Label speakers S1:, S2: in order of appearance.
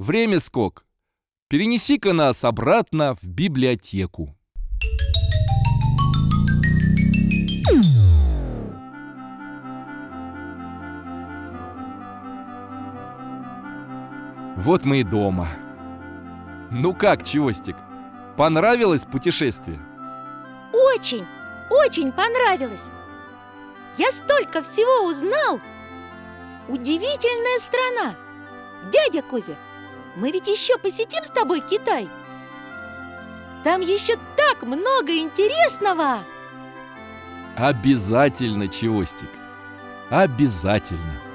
S1: Время скок. Перенеси-ка нас обратно в библиотеку. Вот мы и дома. Ну как, Чевостик, понравилось путешествие?
S2: Очень, очень понравилось. Я столько всего узнал. Удивительная страна. Дядя Кузя, мы ведь еще посетим с тобой Китай. Там еще так много интересного.
S1: Обязательно, Чевостик, обязательно.